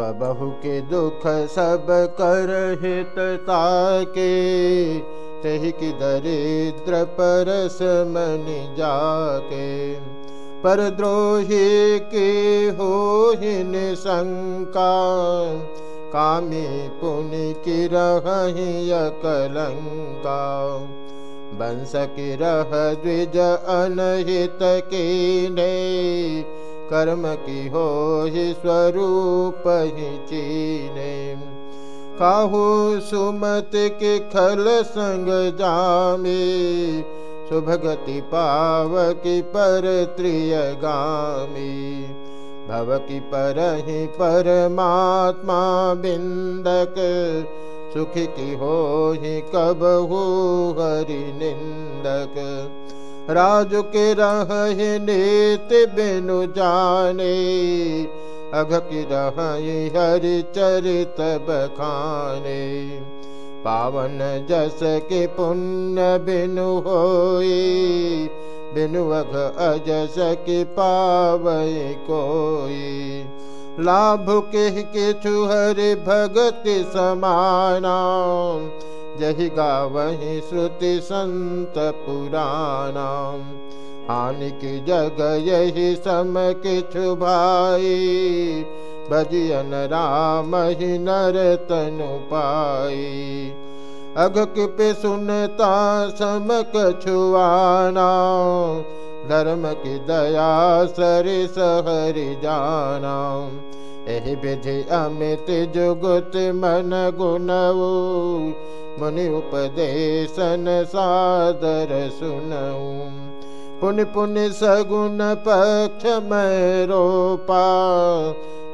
कबहु के दुख सब कर हित ताके। तही की दरिद्र परस मन जाके। पर द्रोही की हो हिन शंका कामी पुण्य की रही कलंका बंस की रह द्विज अनहित की ने। कर्म की हो ही स्वरूप ही चीने। काहू सुमत के खल संग जामे, सुभगति पाव की पर त्रिय गामी। भव की पर ही परमात्मा बिंदक, सुख की हो ही कब हो हरि निंदक। राजु के रह नीत बिनु जाने, अघ की रह हरि चरित बखाने। पावन जस के पुण्य बिनु होई बिनु अघ अजस के पावई कोई लाभ के किछु हरि भगति समाना जही गावही श्रुति संत पुराना हानि की जग यही सम किछु भाई। भजियन राम ही नर तनु पाई। अघ पे सुनता सम कछुआना धर्म की दया सर सहरि जाना एहि विधि अमित जुगुत मन गुणऊ मुनि उपदेशन सादर सुनऊ पुन पुन सगुण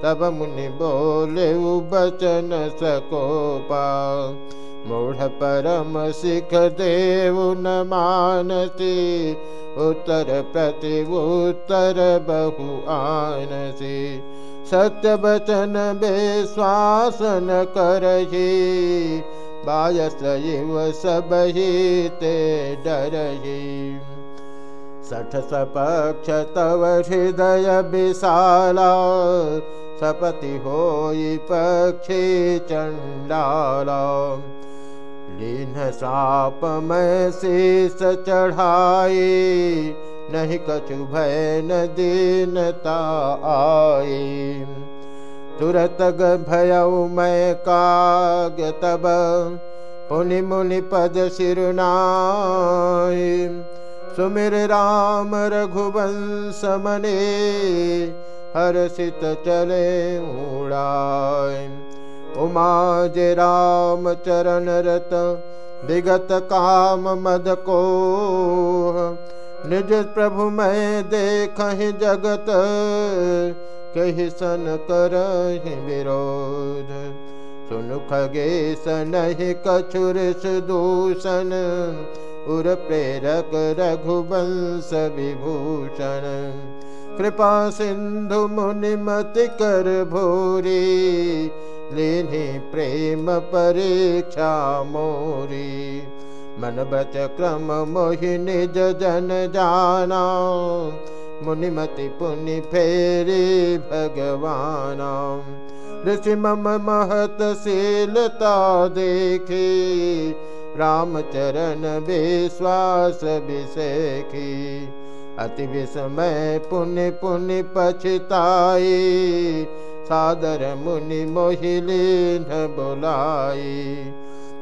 तब मुनि बोले बचन सकोपा मूढ़ परम सिख देव न मानसी उत्तर प्रति उत्तर बहु आनसी। सत्य बचन बेश्वासन करही बायस इव सब ही ते सठ सपक्ष तव हृदय विशाला, सपति होई पक्षी चंडाला लीन साप में शीस चढ़ाई, नहीं कछु भय न दीनता आई। तुरत भयऊ मैं काग तब पुनि मुनि पद सिरुनाई सुमिर राम रघुवंश मने हर्षित चले उड़ाए उमा जे राम चरण रत विगत काम मद को निज प्रभु मैं देख जगत कही सन कर विरोध सुन खगेश नहीं कछुर सुदूषण उर प्रेरक रघुवंश विभूषण। कृपा सिंधु मुनिमति कर भूरी लेने प्रेम परीक्षा मोरी। मन बच क्रम मोहि जन जाना मुनिमति पुनि फेरे भगवान ऋषि मम महत शीलता देखे। रामचरण विश्वास विषेखी अति विस्मय पुण्य पुण्य पछताई सादर मुनि मोहिलीन बुलाई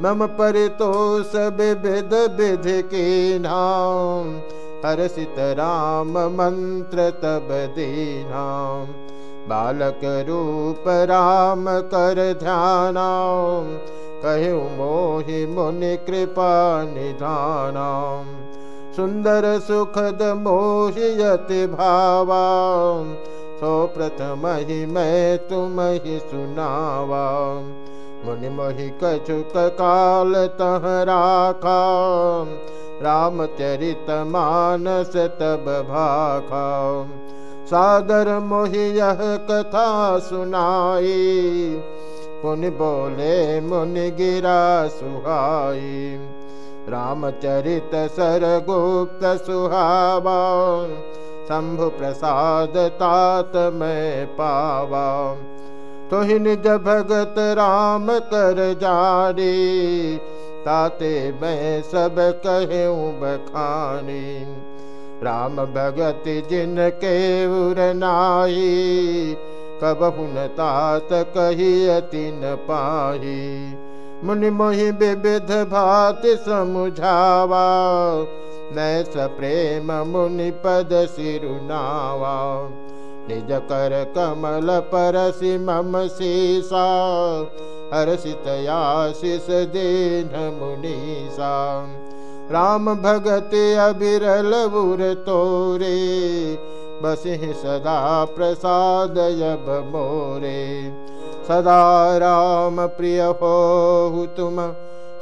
मम परितोष विविध विधि की नाम। हर्षित राम मंत्र तब दीना बालक रूप राम कर ध्याना कहु मोहि मुनि कृपा निधाना सुंदर सुखद मोहियति भावा सो प्रथम ही मैं तुम ही सुनावा मुनि मोहि कछुक काल तह राखा रामचरित मानस तब भाखा। सादर मोहि यह कथा सुनाई। पुन बोले मुनि गिरा सुहाई। रामचरित सरगुप्त सुहावा। शंभु प्रसाद तात में पावा। तुहिन तो भगत राम कर जारी। ताते मैं सब कहूँ बखानी। राम भगत जिनके उर नाई कब हुन तात कही अति न पाही। मुनि मोहि विविध भात समुझावा मैं सप्रेम मुनि पद सिरुनावा। निज कर कमल परसि मम सीसा हर्षितयाशिष दीन मुनीसा। राम भगत अबिरल बुर तोरे बसि सदा प्रसाद यब मोरे। सदा राम प्रिय हो तुम,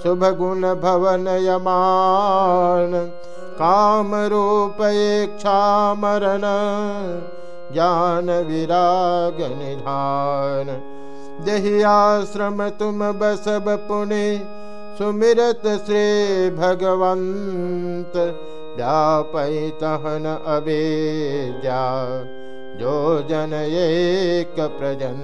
शुभ गुण भवन यमान। काम रूप इच्छा मरण, ज्ञान विराग निधान। दही आश्रम तुम बसब पुणे सुमिरत श्री भगवंत व्यापई तहन अबे जो जन एक प्रजन